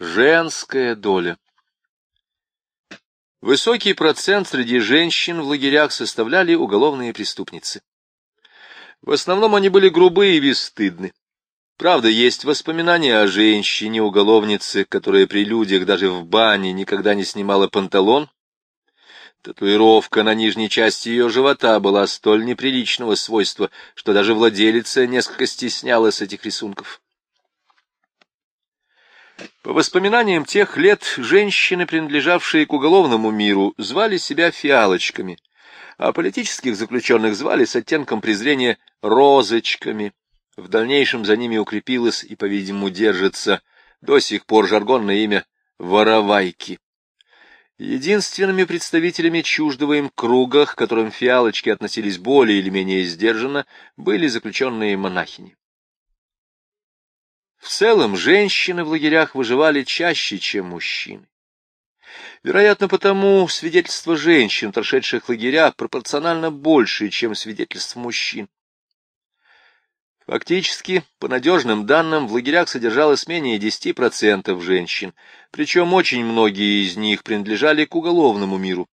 Женская доля Высокий процент среди женщин в лагерях составляли уголовные преступницы. В основном они были грубые и бесстыдны. Правда, есть воспоминания о женщине-уголовнице, которая при людях даже в бане никогда не снимала панталон. Татуировка на нижней части ее живота была столь неприличного свойства, что даже владелица несколько стеснялась этих рисунков. По воспоминаниям тех лет, женщины, принадлежавшие к уголовному миру, звали себя фиалочками, а политических заключенных звали с оттенком презрения розочками. В дальнейшем за ними укрепилось и, по-видимому, держится до сих пор жаргонное имя «воровайки». Единственными представителями чуждого им круга, к которым фиалочки относились более или менее сдержанно, были заключенные монахини. В целом, женщины в лагерях выживали чаще, чем мужчины. Вероятно, потому свидетельства женщин, прошедших лагеря, пропорционально больше, чем свидетельства мужчин. Фактически, по надежным данным, в лагерях содержалось менее 10% женщин, причем очень многие из них принадлежали к уголовному миру.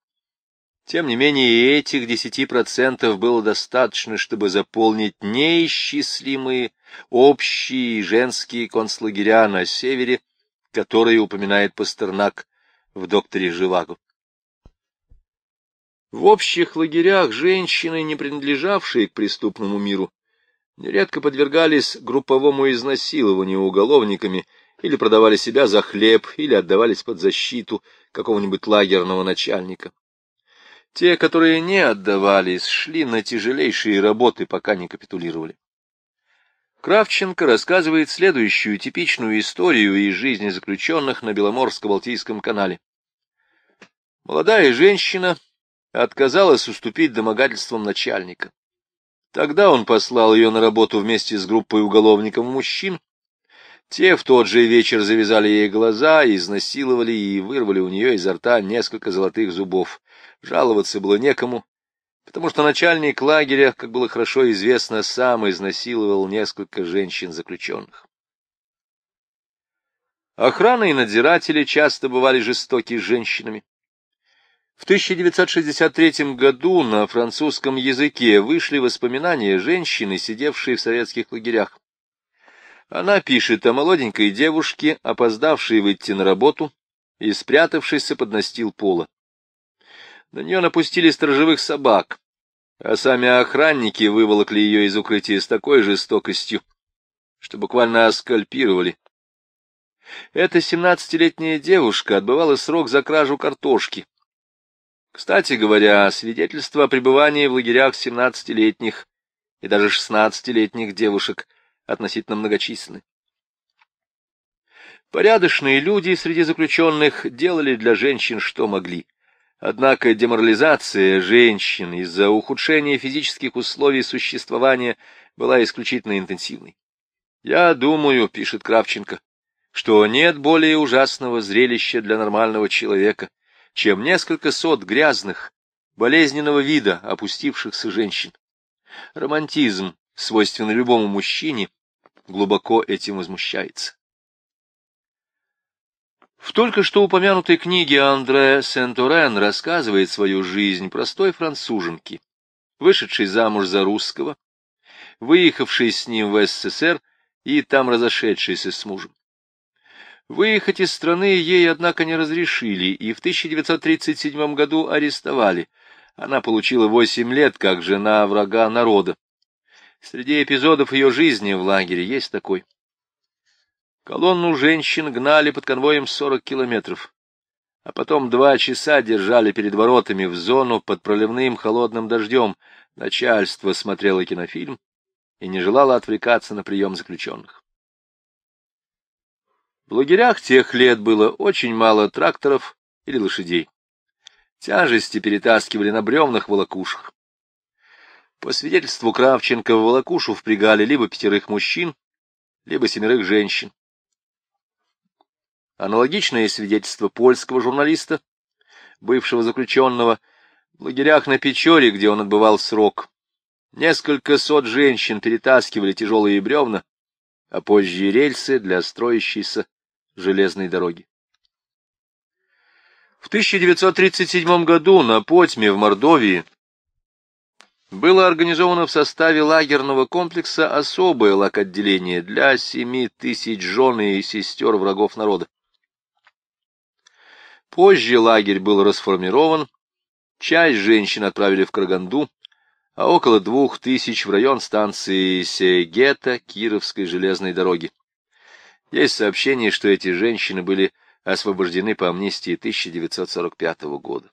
Тем не менее, этих 10% было достаточно, чтобы заполнить неисчислимые общие женские концлагеря на севере, которые упоминает Пастернак в «Докторе Живаго». В общих лагерях женщины, не принадлежавшие к преступному миру, нередко подвергались групповому изнасилованию уголовниками или продавали себя за хлеб, или отдавались под защиту какого-нибудь лагерного начальника. Те, которые не отдавались, шли на тяжелейшие работы, пока не капитулировали. Кравченко рассказывает следующую типичную историю из жизни заключенных на Беломорско-Балтийском канале. Молодая женщина отказалась уступить домогательствам начальника. Тогда он послал ее на работу вместе с группой уголовников-мужчин. Те в тот же вечер завязали ей глаза, изнасиловали и вырвали у нее изо рта несколько золотых зубов. Жаловаться было некому, потому что начальник лагеря, как было хорошо известно, сам изнасиловал несколько женщин-заключенных. Охрана и надзиратели часто бывали жестоки с женщинами. В 1963 году на французском языке вышли воспоминания женщины, сидевшей в советских лагерях. Она пишет о молоденькой девушке, опоздавшей выйти на работу и спрятавшейся под настил пола. На нее напустили сторожевых собак, а сами охранники выволокли ее из укрытия с такой жестокостью, что буквально оскальпировали. Эта семнадцатилетняя девушка отбывала срок за кражу картошки. Кстати говоря, свидетельства о пребывании в лагерях семнадцатилетних и даже шестнадцатилетних девушек относительно многочисленны. Порядочные люди среди заключенных делали для женщин что могли. Однако деморализация женщин из-за ухудшения физических условий существования была исключительно интенсивной. «Я думаю», — пишет Кравченко, — «что нет более ужасного зрелища для нормального человека, чем несколько сот грязных, болезненного вида опустившихся женщин. Романтизм, свойственный любому мужчине, глубоко этим возмущается. В только что упомянутой книге Андре Сент-Орен рассказывает свою жизнь простой француженки, вышедшей замуж за русского, выехавшей с ним в СССР и там разошедшейся с мужем. Выехать из страны ей, однако, не разрешили, и в 1937 году арестовали. Она получила восемь лет как жена врага народа. Среди эпизодов ее жизни в лагере есть такой. Колонну женщин гнали под конвоем 40 километров, а потом два часа держали перед воротами в зону под проливным холодным дождем. Начальство смотрело кинофильм и не желало отвлекаться на прием заключенных. В лагерях тех лет было очень мало тракторов или лошадей. Тяжести перетаскивали на бревнах волокушах. По свидетельству Кравченко в волокушу впрягали либо пятерых мужчин, либо семерых женщин. Аналогичное свидетельство польского журналиста, бывшего заключенного, в лагерях на Печоре, где он отбывал срок. Несколько сот женщин перетаскивали тяжелые бревна, а позже рельсы для строящейся железной дороги. В 1937 году на Потьме в Мордовии было организовано в составе лагерного комплекса особое лак-отделение для семи тысяч жен и сестер врагов народа. Позже лагерь был расформирован, часть женщин отправили в Караганду, а около двух тысяч в район станции Сегета Кировской железной дороги. Есть сообщение, что эти женщины были освобождены по амнистии 1945 года.